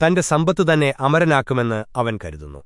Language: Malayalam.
തന്റെ സമ്പത്ത് തന്നെ അമരനാക്കുമെന്ന് അവൻ കരുതുന്നു.